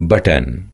button.